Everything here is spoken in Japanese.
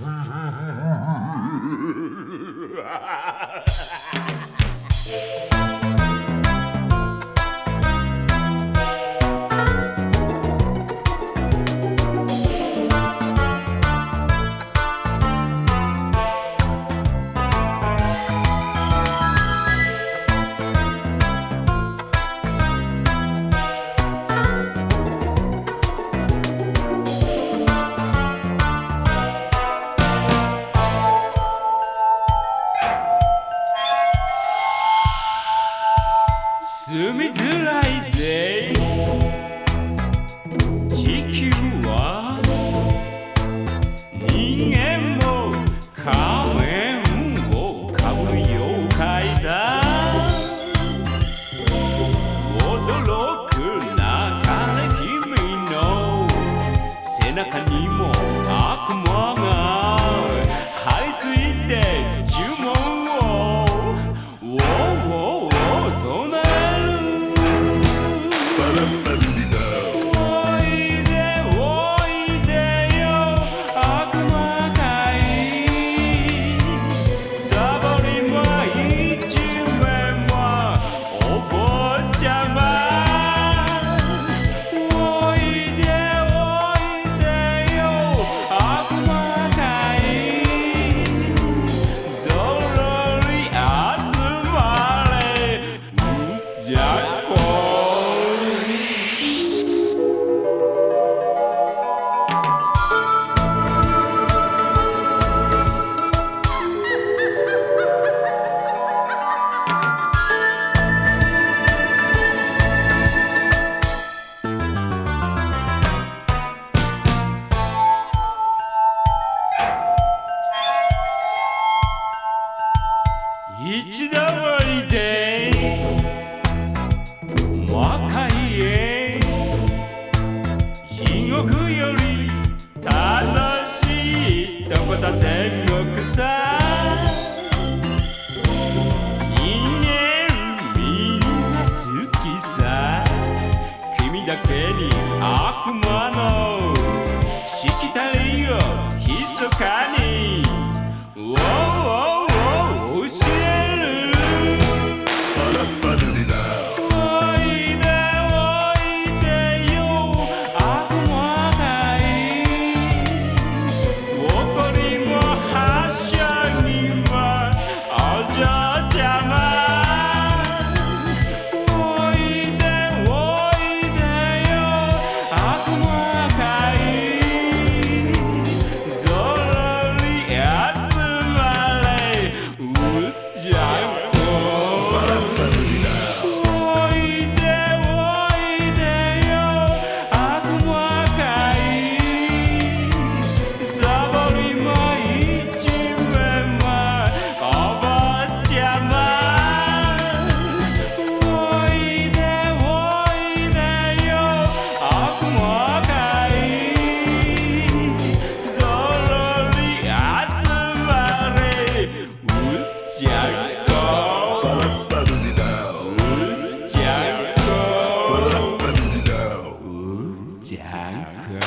Yeah. Mm-hmm. 住みづらいぜ。地球は人間も仮面をかぶる妖怪だ。驚くなかれ君の背中にも一度おいで魔界へ地獄より楽しいとこさ天国さ。人間みんな好きさ。君だけに悪魔夹壳